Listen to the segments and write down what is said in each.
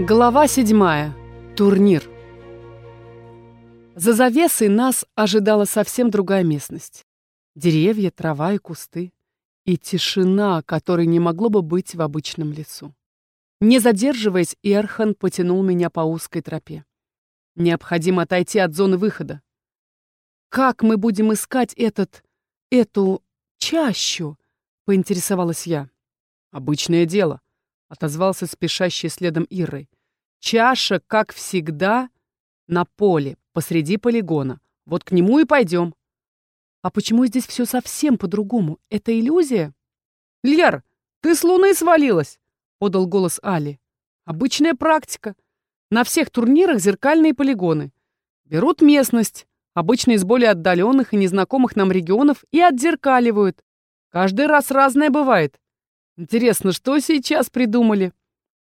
Глава седьмая. Турнир. За завесой нас ожидала совсем другая местность. Деревья, трава и кусты. И тишина, которой не могло бы быть в обычном лесу. Не задерживаясь, Эрхан потянул меня по узкой тропе. Необходимо отойти от зоны выхода. «Как мы будем искать этот... эту... чащу?» — поинтересовалась я. «Обычное дело», — отозвался спешащий следом Ирой. «Чаша, как всегда, на поле, посреди полигона. Вот к нему и пойдем». «А почему здесь все совсем по-другому? Это иллюзия?» «Лер, ты с луны свалилась!» — подал голос Али. «Обычная практика. На всех турнирах зеркальные полигоны. Берут местность, обычно из более отдаленных и незнакомых нам регионов, и отзеркаливают. Каждый раз разное бывает. Интересно, что сейчас придумали?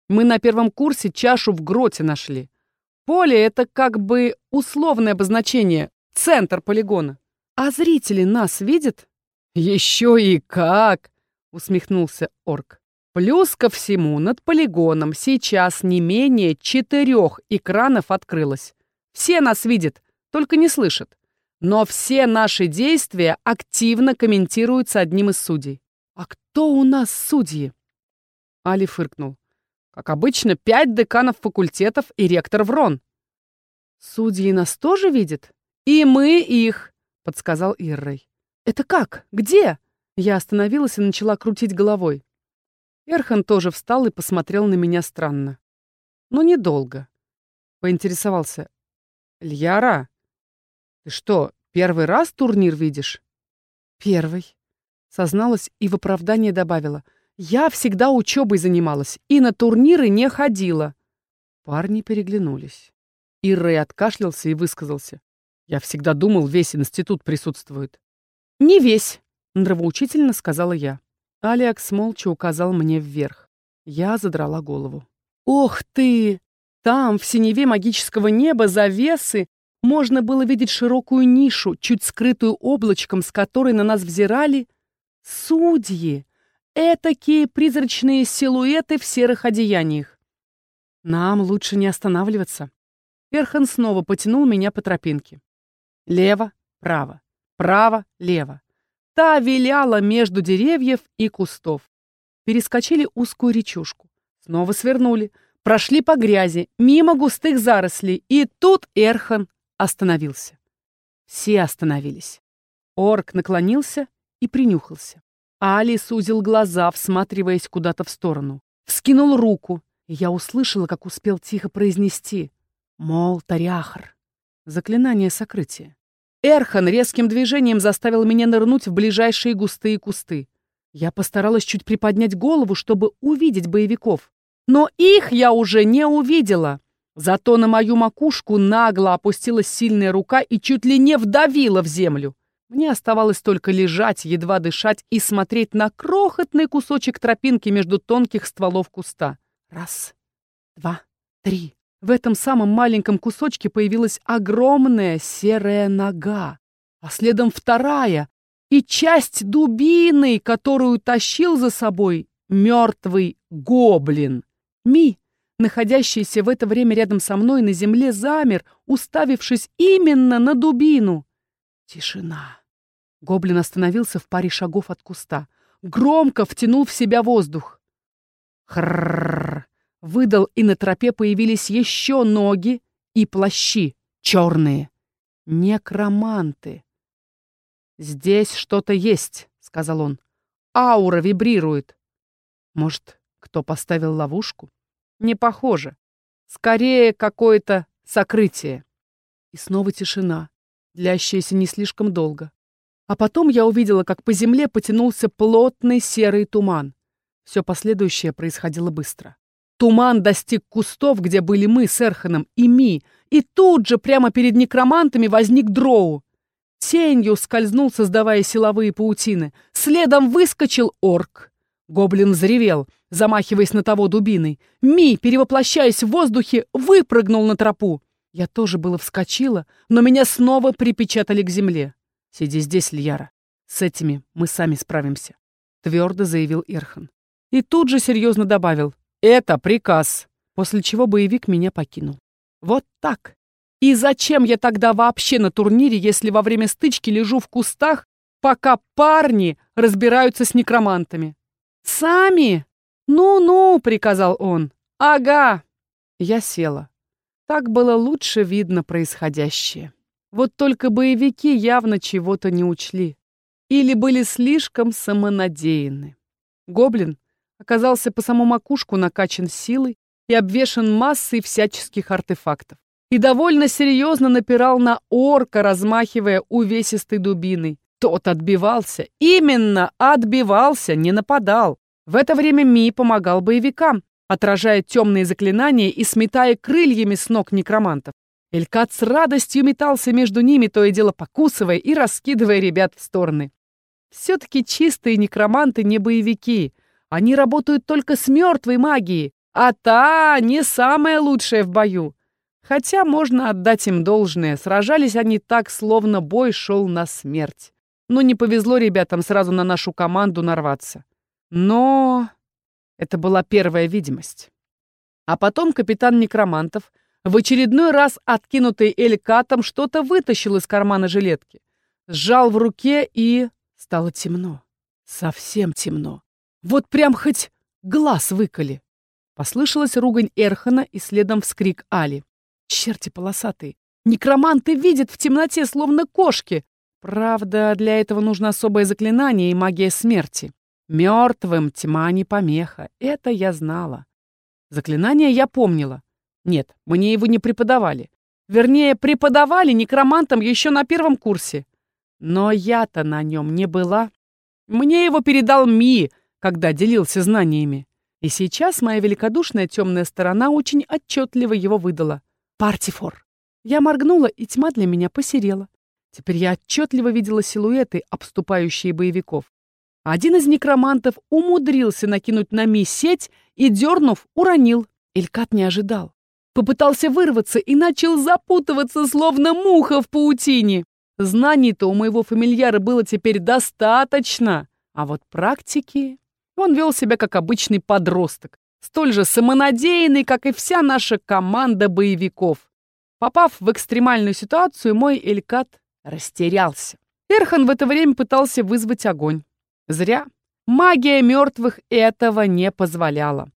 Мы на первом курсе чашу в гроте нашли. Поле — это как бы условное обозначение, центр полигона. А зрители нас видят? Еще и как! Усмехнулся орк. Плюс ко всему, над полигоном сейчас не менее четырех экранов открылось. Все нас видят, только не слышат. Но все наши действия активно комментируются одним из судей. «А кто у нас судьи?» Али фыркнул. «Как обычно, пять деканов факультетов и ректор Врон». «Судьи нас тоже видят?» «И мы их», — подсказал Иррой. «Это как? Где?» Я остановилась и начала крутить головой. Эрхан тоже встал и посмотрел на меня странно. Но недолго. Поинтересовался. «Льяра, ты что, первый раз турнир видишь?» «Первый», — созналась и в оправдание добавила. «Я всегда учебой занималась и на турниры не ходила». Парни переглянулись. Иррей откашлялся и высказался. «Я всегда думал, весь институт присутствует». «Не весь», — нравоучительно сказала я. Алекс молча указал мне вверх. Я задрала голову. «Ох ты! Там, в синеве магического неба, завесы, можно было видеть широкую нишу, чуть скрытую облачком, с которой на нас взирали судьи. Этакие призрачные силуэты в серых одеяниях. Нам лучше не останавливаться. Перхан снова потянул меня по тропинке. Лево, право, право, лево. Та виляла между деревьев и кустов. Перескочили узкую речушку. Снова свернули. Прошли по грязи, мимо густых зарослей. И тут Эрхан остановился. Все остановились. Орк наклонился и принюхался. Али сузил глаза, всматриваясь куда-то в сторону. Вскинул руку. Я услышала, как успел тихо произнести. Мол, Таряхар. Заклинание сокрытия. Эрхан резким движением заставил меня нырнуть в ближайшие густые кусты. Я постаралась чуть приподнять голову, чтобы увидеть боевиков. Но их я уже не увидела. Зато на мою макушку нагло опустилась сильная рука и чуть ли не вдавила в землю. Мне оставалось только лежать, едва дышать и смотреть на крохотный кусочек тропинки между тонких стволов куста. Раз, два, три. В этом самом маленьком кусочке появилась огромная серая нога, а следом вторая и часть дубины, которую тащил за собой мертвый гоблин. Ми, находящийся в это время рядом со мной на земле, замер, уставившись именно на дубину. Тишина. Гоблин остановился в паре шагов от куста. Громко втянул в себя воздух. Хрррр. Выдал, и на тропе появились еще ноги и плащи, черные. Некроманты. «Здесь что-то есть», — сказал он. «Аура вибрирует». «Может, кто поставил ловушку?» «Не похоже. Скорее, какое-то сокрытие». И снова тишина, длящаяся не слишком долго. А потом я увидела, как по земле потянулся плотный серый туман. Все последующее происходило быстро. Туман достиг кустов, где были мы с Эрханом и Ми, и тут же прямо перед некромантами возник дроу. Тенью скользнул, создавая силовые паутины. Следом выскочил орк. Гоблин взревел, замахиваясь на того дубиной. Ми, перевоплощаясь в воздухе, выпрыгнул на тропу. Я тоже было вскочила, но меня снова припечатали к земле. «Сиди здесь, Льяра. С этими мы сами справимся», — твердо заявил Ирхан. И тут же серьезно добавил. Это приказ. после чего боевик меня покинул. Вот так. И зачем я тогда вообще на турнире, если во время стычки лежу в кустах, пока парни разбираются с некромантами? Сами? Ну-ну, приказал он. Ага. Я села. Так было лучше видно происходящее. Вот только боевики явно чего-то не учли. Или были слишком самонадеянны. Гоблин оказался по саму макушку накачан силой и обвешан массой всяческих артефактов. И довольно серьезно напирал на орка, размахивая увесистой дубиной. Тот отбивался. Именно отбивался, не нападал. В это время Ми помогал боевикам, отражая темные заклинания и сметая крыльями с ног некромантов. Элькат с радостью метался между ними, то и дело покусывая и раскидывая ребят в стороны. Все-таки чистые некроманты не боевики. Они работают только с мертвой магией, а та не самая лучшая в бою. Хотя можно отдать им должное, сражались они так, словно бой шел на смерть. Но не повезло ребятам сразу на нашу команду нарваться. Но это была первая видимость. А потом капитан Некромантов, в очередной раз откинутый элькатом, что-то вытащил из кармана жилетки. Сжал в руке и... Стало темно. Совсем темно. Вот прям хоть глаз выколи. Послышалась ругань Эрхана и следом вскрик Али. Черти полосатые. Некроманты видят в темноте, словно кошки. Правда, для этого нужно особое заклинание и магия смерти. Мертвым тьма не помеха. Это я знала. Заклинание я помнила. Нет, мне его не преподавали. Вернее, преподавали некромантам еще на первом курсе. Но я-то на нем не была. Мне его передал Ми, когда делился знаниями. И сейчас моя великодушная темная сторона очень отчетливо его выдала. Партифор. Я моргнула, и тьма для меня посерела. Теперь я отчетливо видела силуэты, обступающие боевиков. Один из некромантов умудрился накинуть на ми сеть и, дернув, уронил. Элькат не ожидал. Попытался вырваться и начал запутываться, словно муха в паутине. Знаний-то у моего фамильяра было теперь достаточно. А вот практики... Он вел себя как обычный подросток столь же самонадеянный, как и вся наша команда боевиков. Попав в экстремальную ситуацию, мой Элькат растерялся. Эрхан в это время пытался вызвать огонь. Зря. Магия мертвых этого не позволяла.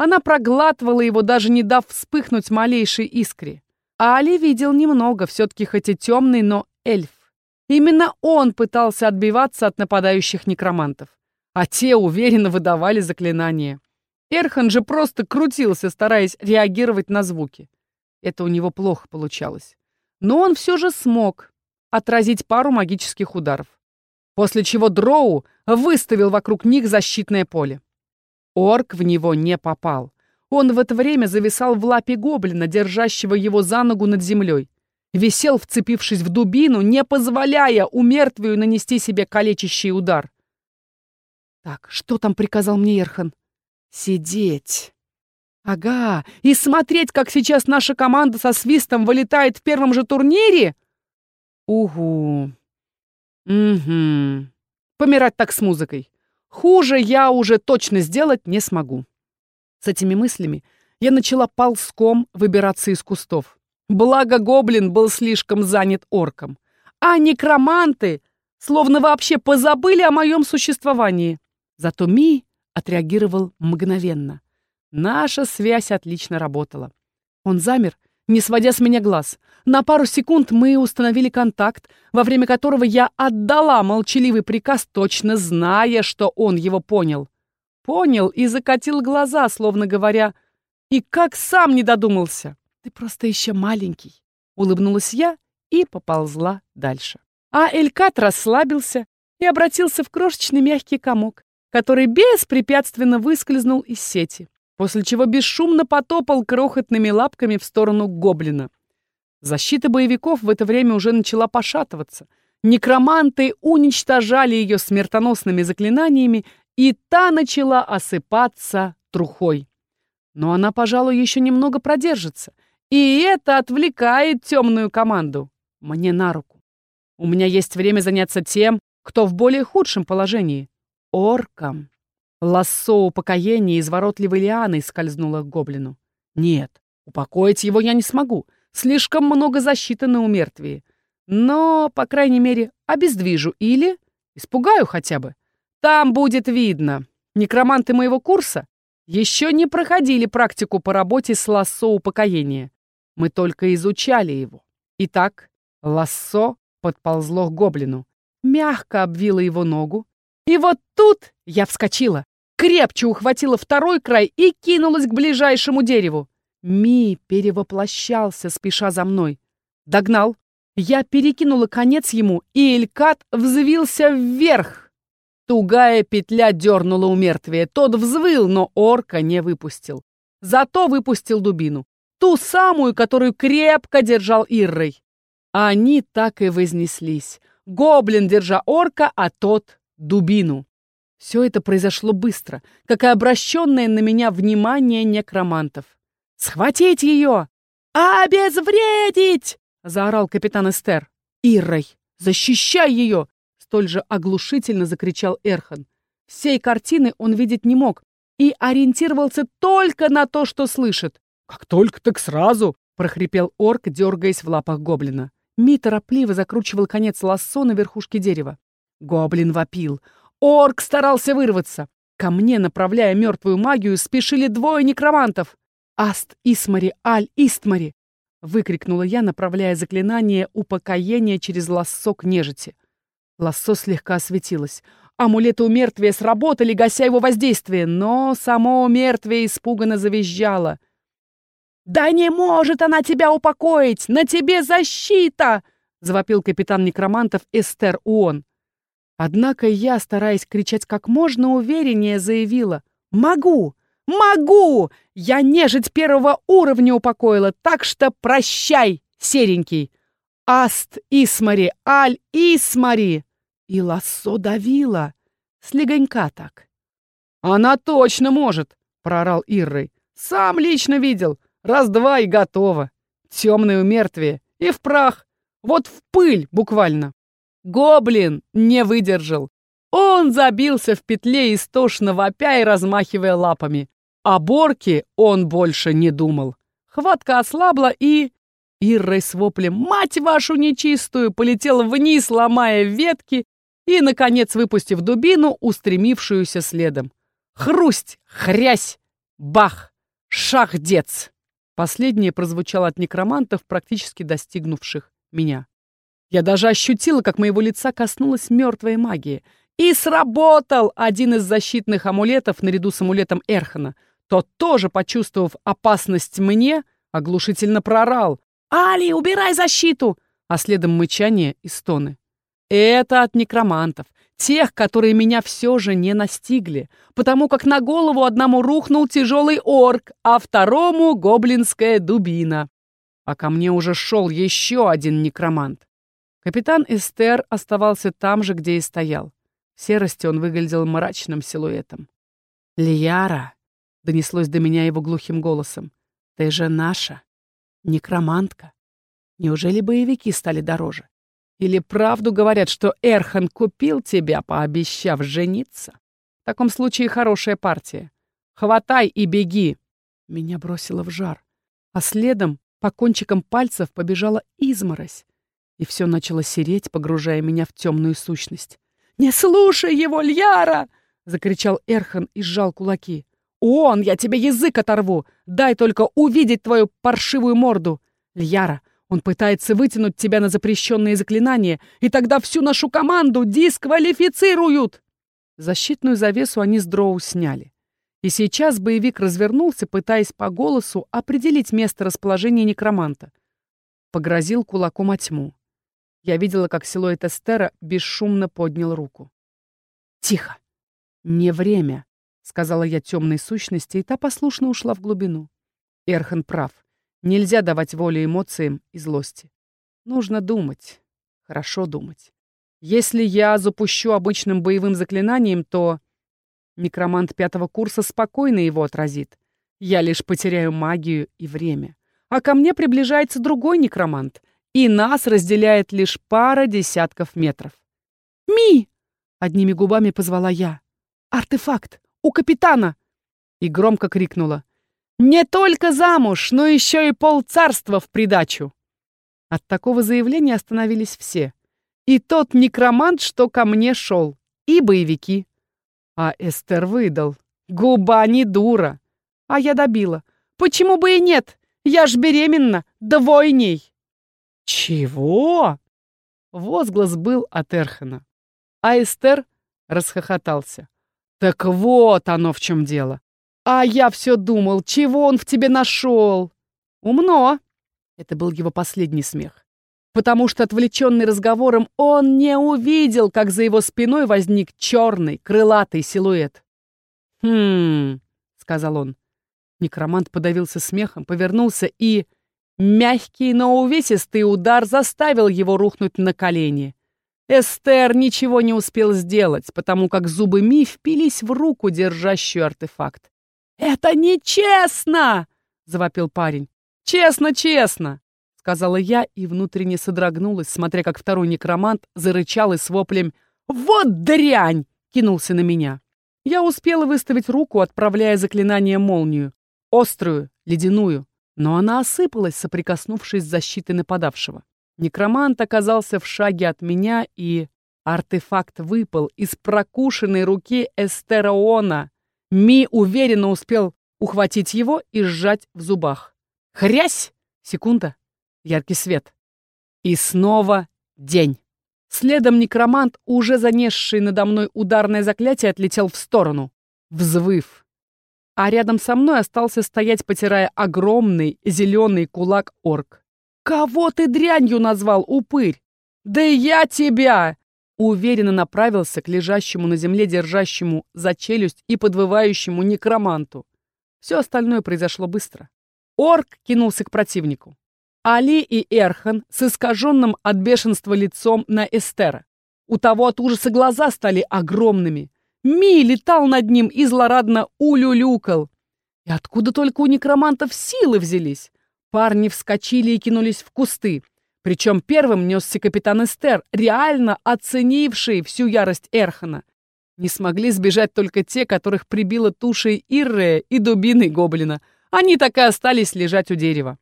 Она проглатывала его, даже не дав вспыхнуть малейшей искре. А Али видел немного, все-таки хоть и темный, но эльф. Именно он пытался отбиваться от нападающих некромантов, а те уверенно выдавали заклинания. Эрхан же просто крутился, стараясь реагировать на звуки. Это у него плохо получалось. Но он все же смог отразить пару магических ударов. После чего Дроу выставил вокруг них защитное поле. Орк в него не попал. Он в это время зависал в лапе гоблина, держащего его за ногу над землей. Висел, вцепившись в дубину, не позволяя умертвию нанести себе калечащий удар. «Так, что там приказал мне Эрхан?» Сидеть. Ага, и смотреть, как сейчас наша команда со свистом вылетает в первом же турнире? Угу. Угу. Помирать так с музыкой. Хуже я уже точно сделать не смогу. С этими мыслями я начала ползком выбираться из кустов. Благо гоблин был слишком занят орком. А некроманты словно вообще позабыли о моем существовании. Зато Ми отреагировал мгновенно. Наша связь отлично работала. Он замер, не сводя с меня глаз. На пару секунд мы установили контакт, во время которого я отдала молчаливый приказ, точно зная, что он его понял. Понял и закатил глаза, словно говоря, «И как сам не додумался!» «Ты просто еще маленький», — улыбнулась я и поползла дальше. А Элькат расслабился и обратился в крошечный мягкий комок, который беспрепятственно выскользнул из сети, после чего бесшумно потопал крохотными лапками в сторону гоблина. Защита боевиков в это время уже начала пошатываться. Некроманты уничтожали ее смертоносными заклинаниями, и та начала осыпаться трухой. Но она, пожалуй, еще немного продержится. И это отвлекает темную команду. Мне на руку. У меня есть время заняться тем, кто в более худшем положении орком. Лассо упокоения изворотливой лианой скользнуло к гоблину. Нет, упокоить его я не смогу. Слишком много защиты на умертвии. Но, по крайней мере, обездвижу или испугаю хотя бы. Там будет видно. Некроманты моего курса еще не проходили практику по работе с лассо упокоения. Мы только изучали его. Итак, лассо подползло к гоблину, мягко обвило его ногу. И вот тут я вскочила, крепче ухватила второй край и кинулась к ближайшему дереву. Ми перевоплощался, спеша за мной. Догнал, я перекинула конец ему, и Элькат взвился вверх. Тугая петля дернула у мертвия. Тот взвыл, но орка не выпустил. Зато выпустил дубину. Ту самую, которую крепко держал Иррой. Они так и вознеслись. Гоблин, держа орка, а тот — дубину. Все это произошло быстро, как и обращенное на меня внимание некромантов. «Схватить ее! Обезвредить!» — заорал капитан Эстер. «Иррой, защищай ее!» — столь же оглушительно закричал Эрхан. Всей картины он видеть не мог и ориентировался только на то, что слышит. «Как только, так сразу!» — прохрипел орк, дергаясь в лапах гоблина. Ми торопливо закручивал конец лассо на верхушке дерева. Гоблин вопил. Орк старался вырваться. Ко мне, направляя мертвую магию, спешили двое некромантов. «Аст Исмари Аль Истмари!» — выкрикнула я, направляя заклинание упокоения через лассо к нежити. Лассо слегка осветилось. Амулеты у мертвия сработали, гася его воздействие, но само мертвие испуганно завизжало. «Да не может она тебя упокоить! На тебе защита!» — завопил капитан некромантов Эстер Уон. Однако я, стараясь кричать как можно увереннее, заявила «Могу! Могу! Я нежить первого уровня упокоила, так что прощай, серенький. Аст Исмари, Аль Исмари. И лассо давила. Слегонька так. Она точно может, проорал Иррой. Сам лично видел. Раз-два и готово. Темное умертвие. И в прах. Вот в пыль буквально. Гоблин не выдержал. Он забился в петле истошно вопя и размахивая лапами. О Борке он больше не думал. Хватка ослабла и... Иррой с воплем «Мать вашу нечистую!» полетела вниз, ломая ветки и, наконец, выпустив дубину, устремившуюся следом. Хрусть! Хрясь! Бах! Шахдец! Последнее прозвучало от некромантов, практически достигнувших меня. Я даже ощутила, как моего лица коснулась мертвая магия. И сработал один из защитных амулетов наряду с амулетом Эрхана — тот тоже, почувствовав опасность мне, оглушительно прорал. «Али, убирай защиту!» А следом мычание и стоны. Это от некромантов. Тех, которые меня все же не настигли, потому как на голову одному рухнул тяжелый орк, а второму — гоблинская дубина. А ко мне уже шел еще один некромант. Капитан Эстер оставался там же, где и стоял. В серости он выглядел мрачным силуэтом. «Лияра!» Донеслось до меня его глухим голосом. «Ты же наша, некромантка. Неужели боевики стали дороже? Или правду говорят, что Эрхан купил тебя, пообещав жениться? В таком случае хорошая партия. Хватай и беги!» Меня бросило в жар, а следом по кончикам пальцев побежала изморозь, и все начало сереть, погружая меня в темную сущность. «Не слушай его, Льяра!» — закричал Эрхан и сжал кулаки. «Он, я тебе язык оторву! Дай только увидеть твою паршивую морду! Льяра, он пытается вытянуть тебя на запрещенные заклинания, и тогда всю нашу команду дисквалифицируют!» Защитную завесу они с Дроу сняли. И сейчас боевик развернулся, пытаясь по голосу определить место расположения некроманта. Погрозил кулаком о тьму. Я видела, как силуэт Эстера бесшумно поднял руку. «Тихо! Не время!» сказала я темной сущности, и та послушно ушла в глубину. Эрхан прав. Нельзя давать волю эмоциям и злости. Нужно думать. Хорошо думать. Если я запущу обычным боевым заклинанием, то... Некромант пятого курса спокойно его отразит. Я лишь потеряю магию и время. А ко мне приближается другой некромант, и нас разделяет лишь пара десятков метров. «Ми!» — одними губами позвала я. «Артефакт! У капитана!» И громко крикнула. Не только замуж, но еще и полцарства в придачу. От такого заявления остановились все. И тот некромант, что ко мне шел, и боевики. А Эстер выдал. Губа не дура. А я добила. Почему бы и нет? Я ж беременна, двойней. Чего? Возглас был от Эрхена. А Эстер расхохотался. Так вот оно в чем дело. А я все думал, чего он в тебе нашел. Умно. Это был его последний смех. Потому что, отвлеченный разговором, он не увидел, как за его спиной возник черный, крылатый силуэт. «Хм...» — сказал он. Некромант подавился смехом, повернулся и... Мягкий, но увесистый удар заставил его рухнуть на колени. Эстер ничего не успел сделать, потому как зубы Ми впились в руку, держащую артефакт. «Это нечестно!» — завопил парень. «Честно, честно!» — сказала я и внутренне содрогнулась, смотря как второй некромант зарычал и с воплем «Вот дрянь!» кинулся на меня. Я успела выставить руку, отправляя заклинание молнию. Острую, ледяную. Но она осыпалась, соприкоснувшись с защитой нападавшего. Некромант оказался в шаге от меня, и артефакт выпал из прокушенной руки Эстероона. Ми уверенно успел ухватить его и сжать в зубах. Хрясь! Секунда. Яркий свет. И снова день. Следом некромант, уже занесший надо мной ударное заклятие, отлетел в сторону. Взвыв. А рядом со мной остался стоять, потирая огромный зеленый кулак орк. «Кого ты дрянью назвал, упырь? Да я тебя!» Уверенно направился к лежащему на земле, держащему за челюсть и подвывающему некроманту. Все остальное произошло быстро. Орк кинулся к противнику. Али и Эрхан с искаженным от бешенства лицом на Эстера. У того от ужаса глаза стали огромными. Ми летал над ним и злорадно улюлюкал. И откуда только у некромантов силы взялись? Парни вскочили и кинулись в кусты. Причем первым несся капитан Эстер, реально оценивший всю ярость Эрхана. Не смогли сбежать только те, которых прибило тушей Иррея и дубиной гоблина — они так и остались лежать у дерева.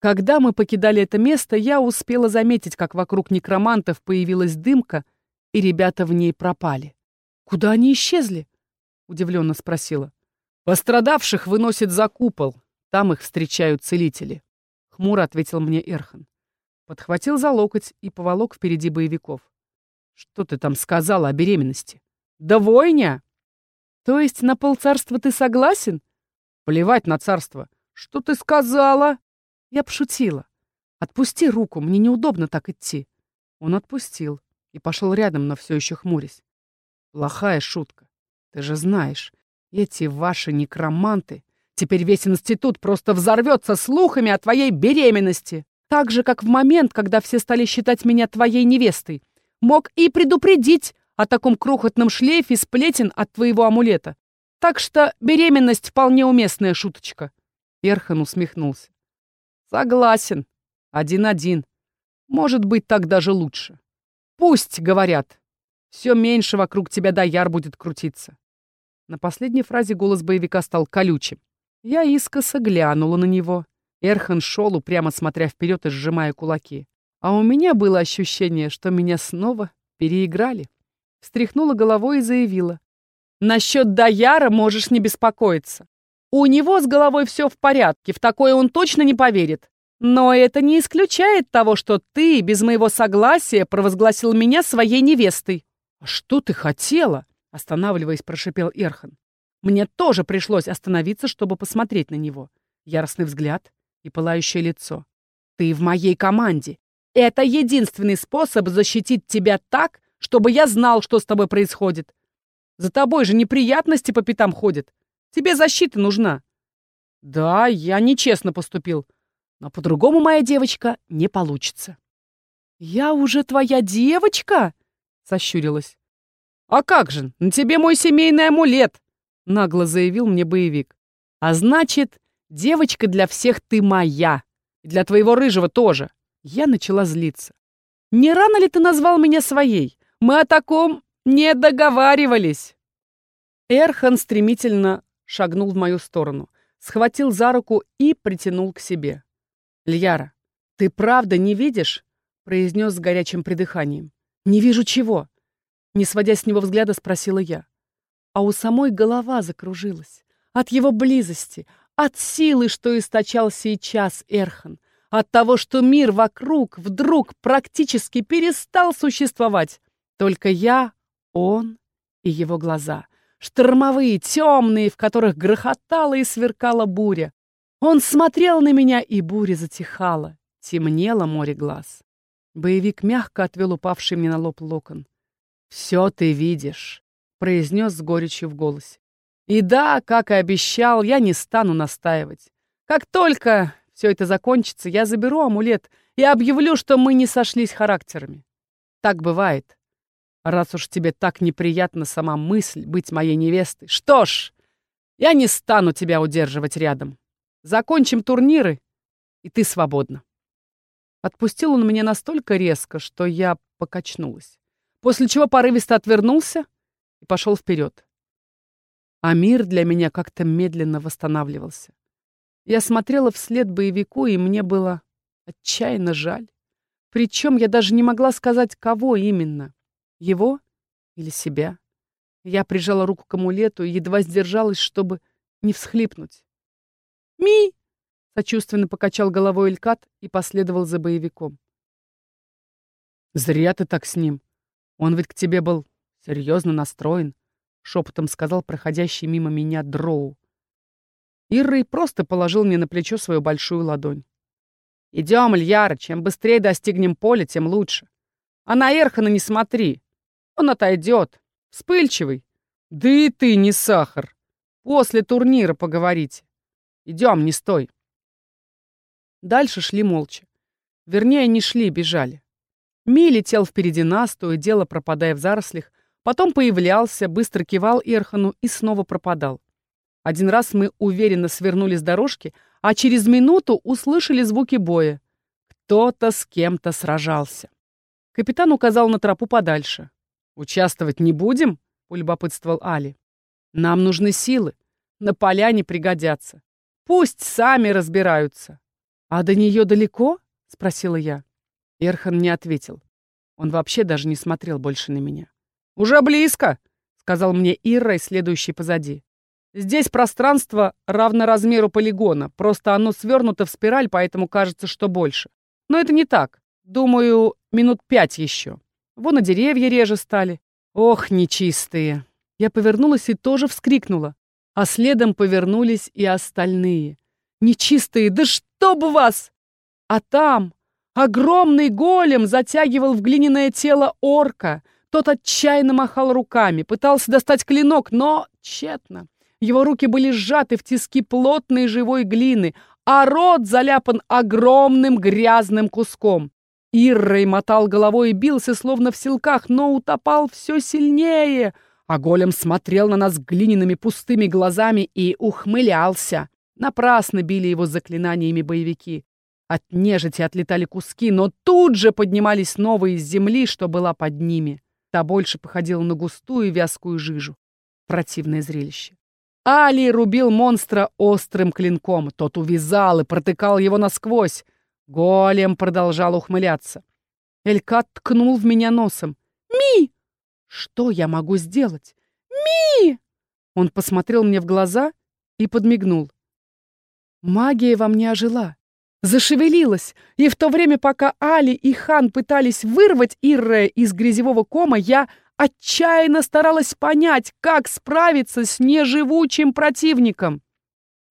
Когда мы покидали это место, я успела заметить, как вокруг некромантов появилась дымка, и ребята в ней пропали. «Куда они исчезли?» — удивленно спросила. «Пострадавших выносят за купол. Там их встречают целители», — хмуро ответил мне Эрхан. Подхватил за локоть и поволок впереди боевиков. «Что ты там сказала о беременности?» «Да войня!» «То есть на полцарства ты согласен?» Плевать на царство. Что ты сказала? Я пошутила. Отпусти руку, мне неудобно так идти. Он отпустил и пошел рядом, но все еще хмурясь. Плохая шутка. Ты же знаешь, эти ваши некроманты. Теперь весь институт просто взорвется слухами о твоей беременности. Так же, как в момент, когда все стали считать меня твоей невестой. Мог и предупредить о таком крохотном шлейфе сплетен от твоего амулета. Так что беременность вполне уместная шуточка. Эрхан усмехнулся. Согласен. Один-один. Может быть, так даже лучше. Пусть, говорят. Все меньше вокруг тебя дояр будет крутиться. На последней фразе голос боевика стал колючим. Я искоса глянула на него. Эрхан шел, упрямо смотря вперед и сжимая кулаки. А у меня было ощущение, что меня снова переиграли. Встряхнула головой и заявила. Насчет Даяра можешь не беспокоиться. У него с головой все в порядке, в такое он точно не поверит. Но это не исключает того, что ты без моего согласия провозгласил меня своей невестой. «А что ты хотела?» — останавливаясь, прошипел Эрхан. Мне тоже пришлось остановиться, чтобы посмотреть на него. Яростный взгляд и пылающее лицо. «Ты в моей команде. Это единственный способ защитить тебя так, чтобы я знал, что с тобой происходит. За тобой же неприятности по пятам ходят. Тебе защита нужна. Да, я нечестно поступил. Но по-другому, моя девочка, не получится. Я уже твоя девочка? Сощурилась. А как же, на тебе мой семейный амулет, нагло заявил мне боевик. А значит, девочка для всех ты моя. И для твоего рыжего тоже. Я начала злиться. Не рано ли ты назвал меня своей? Мы о таком не договаривались. Эрхан стремительно шагнул в мою сторону. схватил за руку и притянул к себе. «Льяра, ты правда не видишь?» — произнес с горячим придыханием. «Не вижу чего?» Не сводя с него взгляда, спросила я. А у самой голова закружилась. От его близости, от силы, что источал сейчас Эрхан, от того, что мир вокруг вдруг практически перестал существовать. Только я, он и его глаза. Штормовые, темные, в которых грохотала и сверкала буря. Он смотрел на меня, и буря затихала. Темнело море глаз. Боевик мягко отвел упавший мне на лоб локон. «Все ты видишь», — произнес с горечью в голосе. «И да, как и обещал, я не стану настаивать. Как только все это закончится, я заберу амулет и объявлю, что мы не сошлись характерами. Так бывает. Раз уж тебе так неприятна сама мысль быть моей невестой, что ж, я не стану тебя удерживать рядом. Закончим турниры, и ты свободна. Отпустил он меня настолько резко, что я покачнулась. После чего порывисто отвернулся и пошел вперед. А мир для меня как-то медленно восстанавливался. Я смотрела вслед боевику, и мне было отчаянно жаль. Причем я даже не могла сказать, кого именно. Его или себя. Я прижала руку к амулету и едва сдержалась, чтобы не всхлипнуть. «Ми!» — сочувственно покачал головой Элькат и последовал за боевиком. «Зря ты так с ним. Он ведь к тебе был серьезно настроен», — шепотом сказал проходящий мимо меня Дроу. Иррой просто положил мне на плечо свою большую ладонь. «Идем, Льяра, чем быстрее достигнем поля, тем лучше. А на Эрхана не смотри. Он отойдет. Вспыльчивый. Да и ты не сахар. После турнира поговорите. Идем, не стой». Дальше шли молча. Вернее, не шли, бежали. Ми летел впереди нас, то и дело пропадая в зарослях, потом появлялся, быстро кивал Эрхану и снова пропадал. Один раз мы уверенно свернули с дорожки, а через минуту услышали звуки боя. Кто-то с кем-то сражался. Капитан указал на тропу подальше. «Участвовать не будем?» — полюбопытствовал Али. «Нам нужны силы. На поляне пригодятся. Пусть сами разбираются». «А до нее далеко?» — спросила я. Эрхан не ответил. Он вообще даже не смотрел больше на меня. «Уже близко!» — сказал мне Ирра, следующий позади. Здесь пространство равно размеру полигона, просто оно свернуто в спираль, поэтому кажется, что больше. Но это не так. Думаю, минут пять еще. Вон и деревья реже стали. Ох, нечистые. Я повернулась и тоже вскрикнула. А следом повернулись и остальные. Нечистые, да чтоб вас! А там огромный голем затягивал в глиняное тело орка. Тот отчаянно махал руками, пытался достать клинок, но тщетно. Его руки были сжаты в тиски плотной живой глины, а рот заляпан огромным грязным куском. Иррой мотал головой и бился, словно в силках, но утопал все сильнее. А голем смотрел на нас глиняными пустыми глазами и ухмылялся. Напрасно били его заклинаниями боевики. От нежити отлетали куски, но тут же поднимались новые из земли, что была под ними. Та больше походила на густую вязкую жижу. Противное зрелище. Али рубил монстра острым клинком. Тот увязал и протыкал его насквозь. Голем продолжал ухмыляться. Элькат ткнул в меня носом. «Ми! Что я могу сделать? Ми!» Он посмотрел мне в глаза и подмигнул. Магия во мне ожила. Зашевелилась, и в то время, пока Али и Хан пытались вырвать Ирре из грязевого кома, я Отчаянно старалась понять, как справиться с неживучим противником.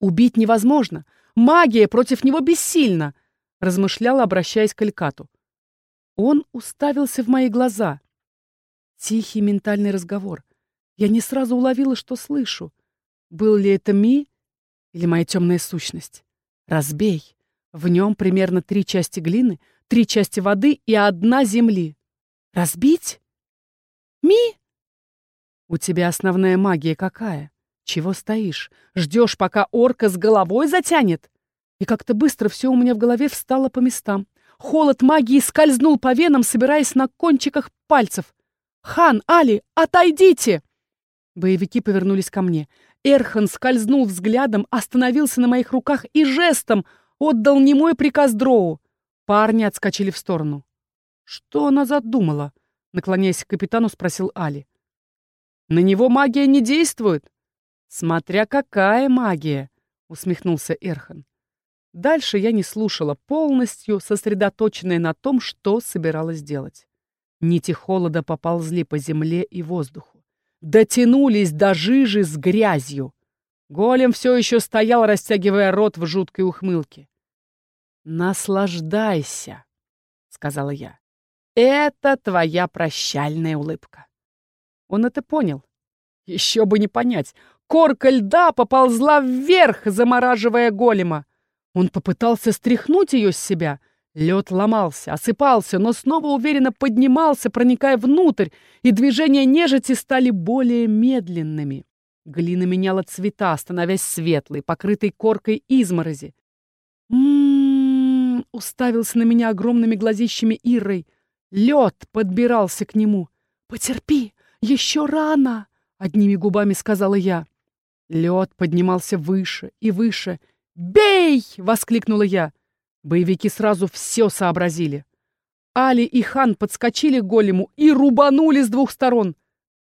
Убить невозможно. Магия против него бессильна, размышляла, обращаясь к Алькату. Он уставился в мои глаза. Тихий ментальный разговор. Я не сразу уловила, что слышу. Был ли это Ми или моя темная сущность? Разбей. В нем примерно три части глины, три части воды и одна земли. Разбить? Ми? У тебя основная магия какая? Чего стоишь? Ждешь, пока орка с головой затянет? И как-то быстро все у меня в голове встало по местам. Холод магии скользнул по венам, собираясь на кончиках пальцев. «Хан, Али, отойдите!» Боевики повернулись ко мне. Эрхан скользнул взглядом, остановился на моих руках и жестом отдал немой приказ Дроу. Парни отскочили в сторону. «Что она задумала?» — наклоняясь к капитану, спросил Али. «На него магия не действует?» «Смотря какая магия!» — усмехнулся Эрхан. Дальше я не слушала, полностью сосредоточенная на том, что собиралась делать. Нити холода поползли по земле и воздуху. Дотянулись до жижи с грязью. Голем все еще стоял, растягивая рот в жуткой ухмылке. «Наслаждайся», — сказала я. «Это твоя прощальная улыбка». Он это понял. Еще бы не понять. Корка льда поползла вверх, замораживая голема. Он попытался стряхнуть ее с себя. Лед ломался, осыпался, но снова уверенно поднимался, проникая внутрь, и движения нежити стали более медленными. Глина меняла цвета, становясь светлой, покрытой коркой изморози. «М-м-м!» уставился на меня огромными глазищами Ирой. Лед подбирался к нему. «Потерпи, еще рано!» — одними губами сказала я. Лед поднимался выше и выше. «Бей!» — воскликнула я. Боевики сразу все сообразили. Али и Хан подскочили к голему и рубанули с двух сторон.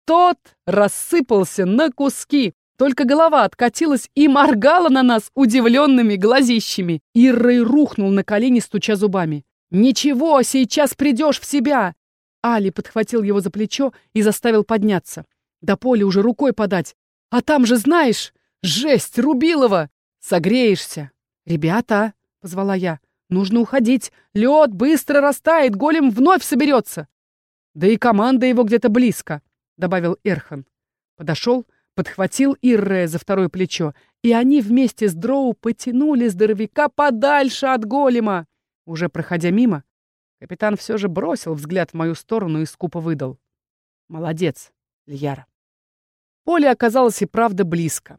Тот рассыпался на куски. Только голова откатилась и моргала на нас удивленными глазищами. Иррой рухнул на колени, стуча зубами. «Ничего, сейчас придешь в себя!» Али подхватил его за плечо и заставил подняться. До поля уже рукой подать. А там же, знаешь, жесть, Рубилова! Согреешься. «Ребята!» — позвала я. «Нужно уходить. Лед быстро растает, голем вновь соберется». «Да и команда его где-то близко», — добавил Эрхан. Подошел, подхватил Ирре за второе плечо, и они вместе с Дроу потянули здоровяка подальше от голема. Уже проходя мимо, капитан все же бросил взгляд в мою сторону и скупо выдал. «Молодец, Льяра». Поле оказалось и правда близко.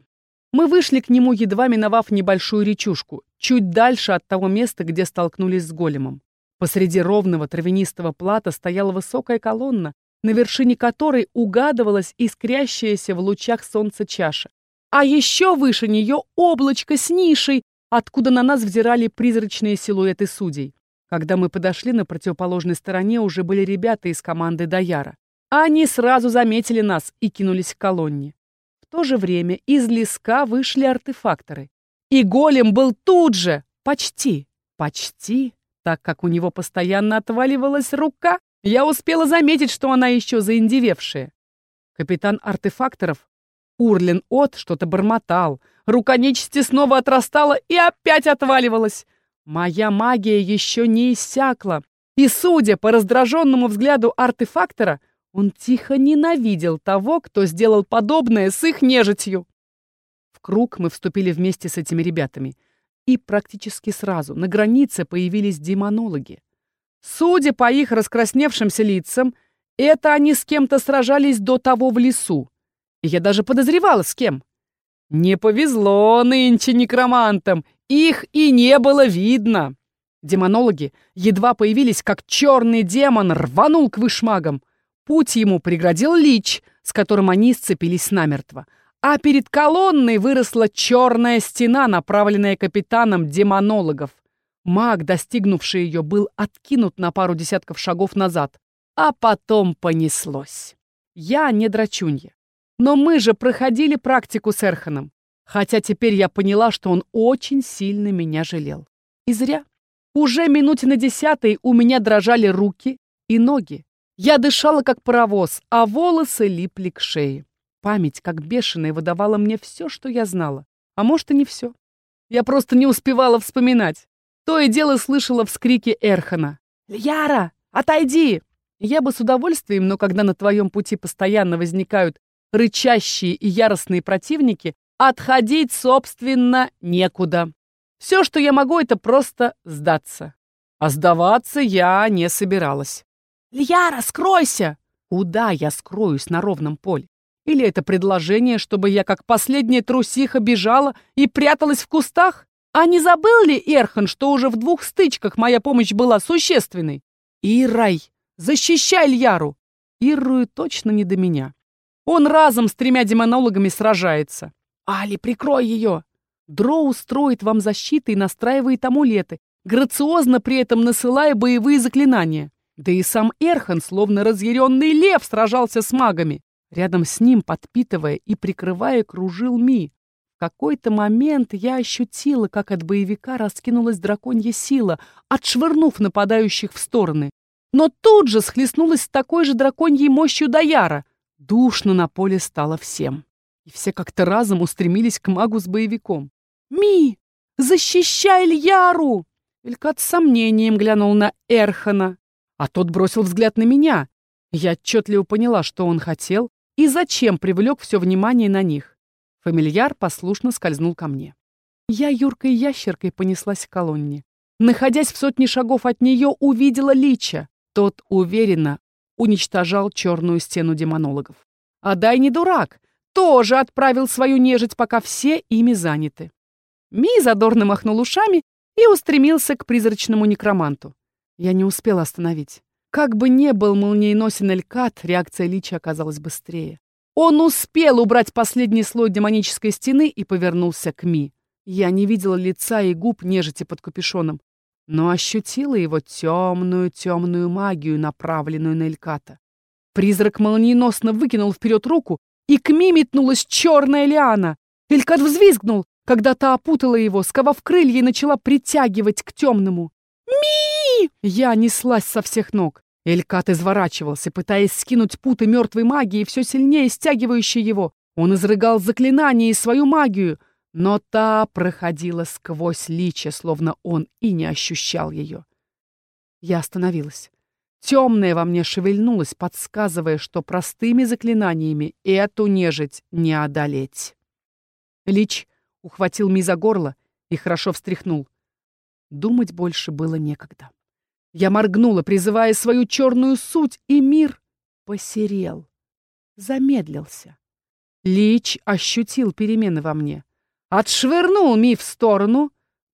Мы вышли к нему, едва миновав небольшую речушку, чуть дальше от того места, где столкнулись с големом. Посреди ровного травянистого плата стояла высокая колонна, на вершине которой угадывалась искрящаяся в лучах солнца чаша. А еще выше нее облачко с нишей, откуда на нас взирали призрачные силуэты судей. Когда мы подошли, на противоположной стороне уже были ребята из команды Даяра. Они сразу заметили нас и кинулись к колонне. То же время из леска вышли артефакторы. И голем был тут же! Почти! Почти! Так как у него постоянно отваливалась рука, я успела заметить, что она еще заиндевевшая. Капитан артефакторов Урлин От что-то бормотал. Рука нечисти снова отрастала и опять отваливалась. Моя магия еще не иссякла. И, судя по раздраженному взгляду артефактора, он тихо ненавидел того, кто сделал подобное с их нежитью. В круг мы вступили вместе с этими ребятами. И практически сразу на границе появились демонологи. Судя по их раскрасневшимся лицам, это они с кем-то сражались до того в лесу. Я даже подозревала, с кем. Не повезло нынче некромантам, их и не было видно. Демонологи едва появились, как черный демон рванул к вышмагам. Путь ему преградил лич, с которым они сцепились намертво. А перед колонной выросла черная стена, направленная капитаном демонологов. Маг, достигнувший ее, был откинут на пару десятков шагов назад. А потом понеслось. Я не драчунья. Но мы же проходили практику с Эрханом. Хотя теперь я поняла, что он очень сильно меня жалел. И зря. Уже минуте на десятой у меня дрожали руки и ноги. Я дышала, как паровоз, а волосы липли к шее. Память, как бешеная, выдавала мне все, что я знала. А может, и не все. Я просто не успевала вспоминать. То и дело слышала вскрики Эрхана. «Яра, отойди!» Я бы с удовольствием, но когда на твоем пути постоянно возникают рычащие и яростные противники, отходить, собственно, некуда. Все, что я могу, это просто сдаться. А сдаваться я не собиралась. «Льяра, скройся!» Куда я скроюсь на ровном поле? Или это предложение, чтобы я как последняя трусиха бежала и пряталась в кустах? А не забыл ли Эрхан, что уже в двух стычках моя помощь была существенной? Ирай, защищай Льяру! Иррую точно не до меня. Он разом с тремя демонологами сражается. «Али, прикрой ее!» Дроу строит вам защиты и настраивает амулеты, грациозно при этом насылая боевые заклинания. Да и сам Эрхан, словно разъяренный лев, сражался с магами. Рядом с ним, подпитывая и прикрывая, кружил Ми. В какой-то момент я ощутила, как от боевика раскинулась драконья сила, отшвырнув нападающих в стороны. Но тут же схлестнулась с такой же драконьей мощью Даяра. Душно на поле стало всем. И все как-то разом устремились к магу с боевиком. «Ми! Защищай Льяру!» Элькат с сомнением глянул на Эрхана, а тот бросил взгляд на меня. Я отчетливо поняла, что он хотел и зачем привлек все внимание на них. Фамильяр послушно скользнул ко мне. Я юркой ящеркой понеслась к колонне. Находясь в сотне шагов от нее, увидела Лича. Тот уверенно уничтожал черную стену демонологов. А дай не дурак, тоже отправил свою нежить, пока все ими заняты. Ми задорно махнул ушами и устремился к призрачному некроманту. Я не успела остановить. Как бы не был молниеносен Элькат, реакция Лича оказалась быстрее. Он успел убрать последний слой демонической стены и повернулся к Ми. Я не видела лица и губ нежити под капюшоном, но ощутила его темную-темную магию, направленную на Эльката. Призрак молниеносно выкинул вперед руку, и к Ми метнулась черная лиана. Элькат взвизгнул, когда та опутала его, сковав крылья и начала притягивать к темному. «Ми!» Я неслась со всех ног. Элькат изворачивался, пытаясь скинуть путы мертвой магии, все сильнее стягивающей его. Он изрыгал заклинания и свою магию, но та проходила сквозь лича, словно он и не ощущал ее. Я остановилась. Темное во мне шевельнулось, подсказывая, что простыми заклинаниями эту нежить не одолеть. Лич ухватил Ми за горло и хорошо встряхнул. Думать больше было некогда. Я моргнула, призывая свою черную суть, и мир посерел, замедлился. Лич ощутил перемены во мне. Отшвырнул Ми в сторону.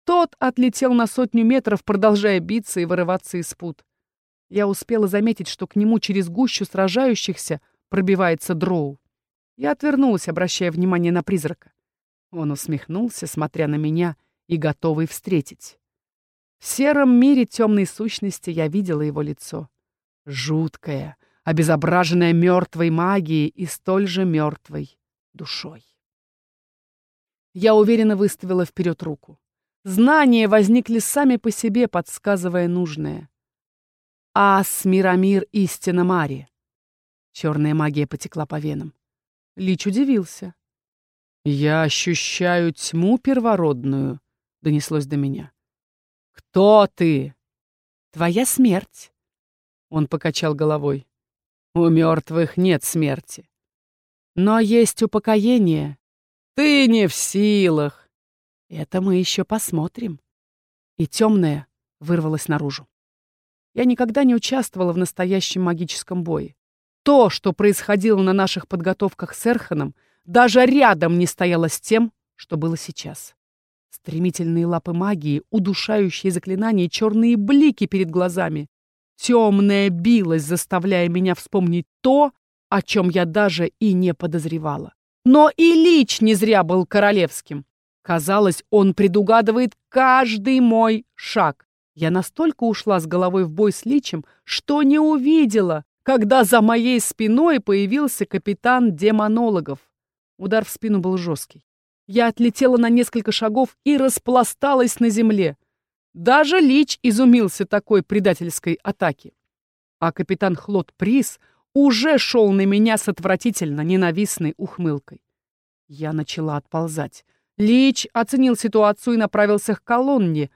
Тот отлетел на сотню метров, продолжая биться и вырываться из пут. Я успела заметить, что к нему через гущу сражающихся пробивается дроу. Я отвернулась, обращая внимание на призрака. Он усмехнулся, смотря на меня и готовый встретить. В сером мире темной сущности я видела его лицо. Жуткое, обезображенное мертвой магией и столь же мертвой душой. Я уверенно выставила вперед руку. Знания возникли сами по себе, подсказывая нужное. Ас, Мирамир, истина Мари. Черная магия потекла по венам. Лич удивился. «Я ощущаю тьму первородную», — донеслось до меня. «Кто ты?» «Твоя смерть». Он покачал головой. «У мертвых нет смерти. Но есть упокоение. Ты не в силах». «Это мы еще посмотрим». И темная вырвалась наружу. Я никогда не участвовала в настоящем магическом бое. То, что происходило на наших подготовках с Эрханом, даже рядом не стояло с тем, что было сейчас. Стремительные лапы магии, удушающие заклинания, черные блики перед глазами. Темная билась, заставляя меня вспомнить то, о чем я даже и не подозревала. Но и Лич не зря был королевским. Казалось, он предугадывает каждый мой шаг. Я настолько ушла с головой в бой с Личем, что не увидела, когда за моей спиной появился капитан демонологов. Удар в спину был жесткий. Я отлетела на несколько шагов и распласталась на земле. Даже Лич изумился такой предательской атаке. А капитан Хлод Прис уже шел на меня с отвратительно ненавистной ухмылкой. Я начала отползать. Лич оценил ситуацию и направился к колонне,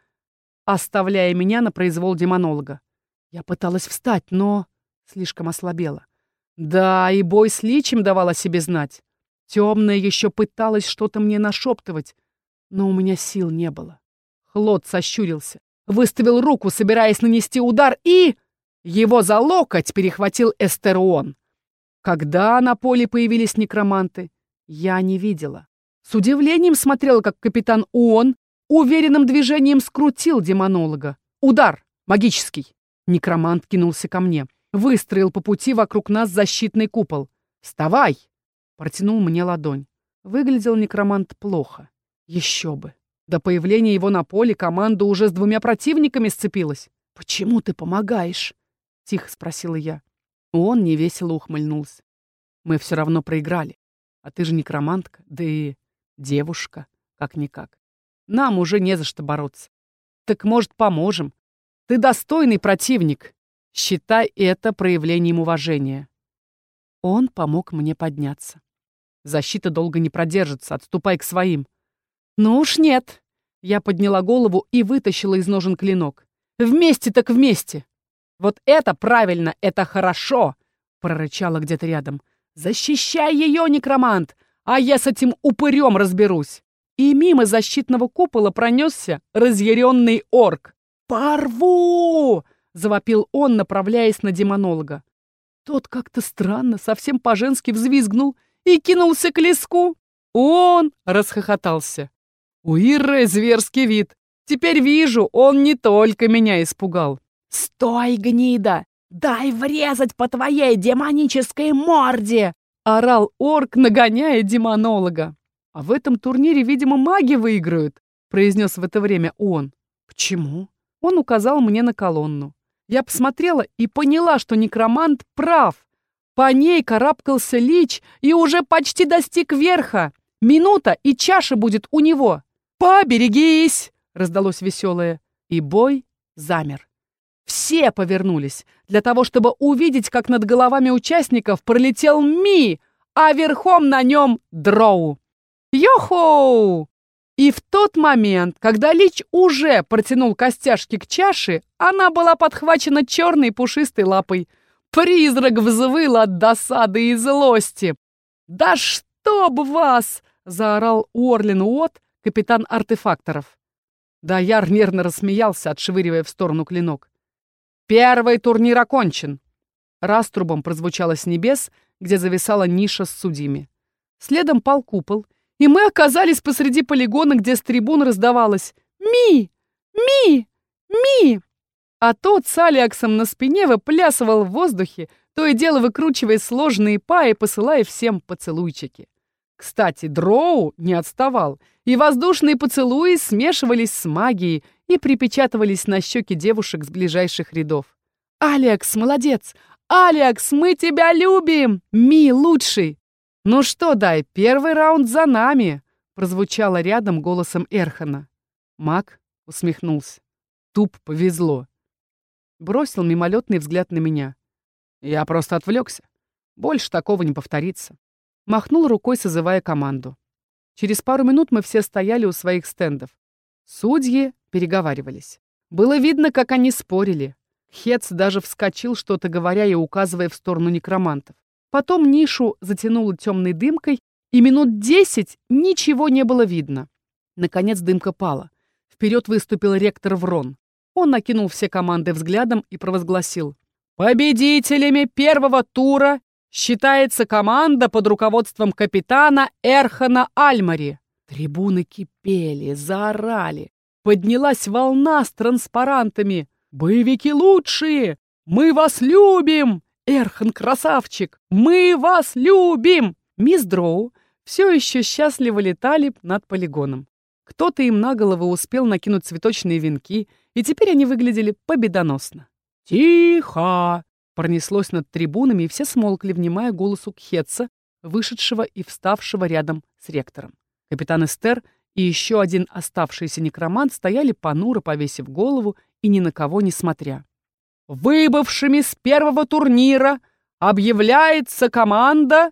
оставляя меня на произвол демонолога. Я пыталась встать, но слишком ослабела. Да, и бой с Личем давал о себе знать. Темная еще пыталась что-то мне нашептывать, но у меня сил не было. Хлод сощурился, выставил руку, собираясь нанести удар, и... Его за локоть перехватил Эстерон. Когда на поле появились некроманты, я не видела. С удивлением смотрела, как капитан Уон уверенным движением скрутил демонолога. Удар! Магический! Некромант кинулся ко мне. Выстроил по пути вокруг нас защитный купол. «Вставай!» Протянул мне ладонь. Выглядел некромант плохо. Еще бы. До появления его на поле команда уже с двумя противниками сцепилась. «Почему ты помогаешь?» — тихо спросила я. Он невесело ухмыльнулся. «Мы все равно проиграли. А ты же некромантка, да и девушка, как-никак. Нам уже не за что бороться. Так, может, поможем? Ты достойный противник. Считай это проявлением уважения». Он помог мне подняться. Защита долго не продержится, отступай к своим. Ну уж нет. Я подняла голову и вытащила из ножен клинок. Вместе так вместе. Вот это правильно, это хорошо, прорычала где-то рядом. Защищай ее, некромант, а я с этим упырем разберусь. И мимо защитного купола пронесся разъяренный орк. «Порву!» — завопил он, направляясь на демонолога. Тот как-то странно, совсем по-женски взвизгнул — и кинулся к леску. Он расхохотался. У Ирры зверский вид. Теперь вижу, он не только меня испугал. «Стой, гнида! Дай врезать по твоей демонической морде!» Орал орк, нагоняя демонолога. «А в этом турнире, видимо, маги выиграют», произнес в это время он. «Почему?» Он указал мне на колонну. Я посмотрела и поняла, что некромант прав. По ней карабкался лич и уже почти достиг верха. Минута, и чаша будет у него. «Поберегись!» — раздалось веселое. И бой замер. Все повернулись для того, чтобы увидеть, как над головами участников пролетел Ми, а верхом на нем Дроу. Йохоу! И в тот момент, когда Лич уже протянул костяшки к чаше, она была подхвачена черной пушистой лапой — Призрак взвыл от досады и злости. «Да чтоб вас!» — заорал Уорлин Уот, капитан артефакторов. Даяр нервно рассмеялся, отшвыривая в сторону клинок. «Первый турнир окончен!» Раструбом прозвучало с небес, где зависала ниша с судьями. Следом пал купол, и мы оказались посреди полигона, где с трибун раздавалось «Ми! Ми! Ми!» А тот с Алиаксом на спине выплясывал в воздухе, то и дело выкручивая сложные па посылая всем поцелуйчики. Кстати, Дроу не отставал, и воздушные поцелуи смешивались с магией и припечатывались на щеки девушек с ближайших рядов. «Алекс, молодец! Алекс, мы тебя любим! Ми лучший!» «Ну что, дай, первый раунд за нами!» прозвучало рядом голосом Эрхана. Маг усмехнулся. Туп повезло бросил мимолетный взгляд на меня. Я просто отвлекся. Больше такого не повторится. Махнул рукой, созывая команду. Через пару минут мы все стояли у своих стендов. Судьи переговаривались. Было видно, как они спорили. Хец даже вскочил, что-то говоря и указывая в сторону некромантов. Потом нишу затянуло темной дымкой, и минут десять ничего не было видно. Наконец дымка пала. Вперед выступил ректор Врон. Он накинул все команды взглядом и провозгласил. «Победителями первого тура считается команда под руководством капитана Эрхана Альмари». Трибуны кипели, заорали. Поднялась волна с транспарантами. «Боевики лучшие! Мы вас любим! Эрхан красавчик! Мы вас любим!» Мисс Дроу все еще счастливо летали над полигоном. Кто-то им на голову успел накинуть цветочные венки — и теперь они выглядели победоносно. «Тихо!» пронеслось над трибунами, и все смолкли, внимая голосу Кхетца, вышедшего и вставшего рядом с ректором. Капитан Эстер и еще один оставшийся некромант стояли понуро, повесив голову и ни на кого не смотря. «Выбывшими с первого турнира объявляется команда!»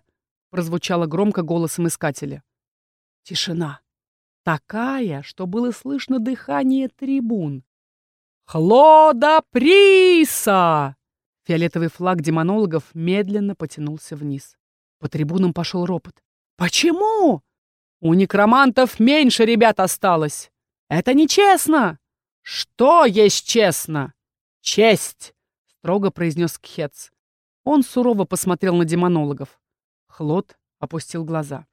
прозвучало громко голосом искателя. Тишина. Такая, что было слышно дыхание трибун. «Хлода Приса!» Фиолетовый флаг демонологов медленно потянулся вниз. По трибунам пошел ропот. «Почему?» «У некромантов меньше ребят осталось. Это нечестно!» «Что есть честно?» «Честь!» — строго произнес Кхец. Он сурово посмотрел на демонологов. Хлод опустил глаза.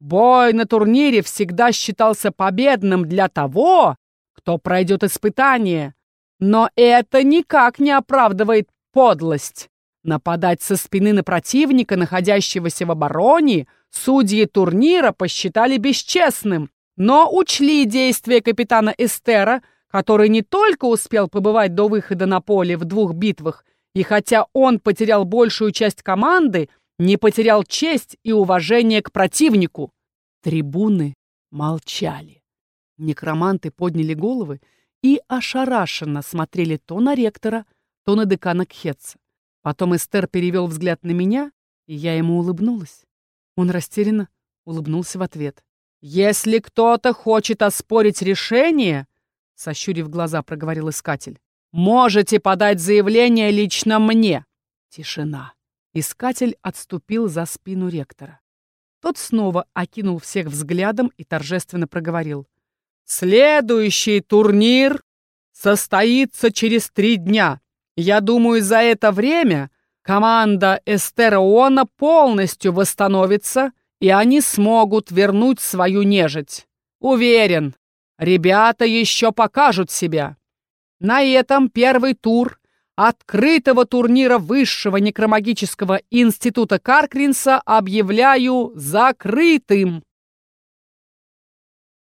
«Бой на турнире всегда считался победным для того, кто пройдет испытание, но это никак не оправдывает подлость. Нападать со спины на противника, находящегося в обороне, судьи турнира посчитали бесчестным, но учли действия капитана Эстера, который не только успел побывать до выхода на поле в двух битвах, и хотя он потерял большую часть команды, не потерял честь и уважение к противнику. Трибуны молчали. Некроманты подняли головы и ошарашенно смотрели то на ректора, то на декана Кхетца. Потом Эстер перевел взгляд на меня, и я ему улыбнулась. Он растерянно улыбнулся в ответ. «Если кто-то хочет оспорить решение, — сощурив глаза, проговорил искатель, — можете подать заявление лично мне». Тишина. Искатель отступил за спину ректора. Тот снова окинул всех взглядом и торжественно проговорил. «Следующий турнир состоится через три дня. Я думаю, за это время команда Эстероона полностью восстановится, и они смогут вернуть свою нежить. Уверен, ребята еще покажут себя. На этом первый тур открытого турнира Высшего некромагического института Каркринса объявляю закрытым.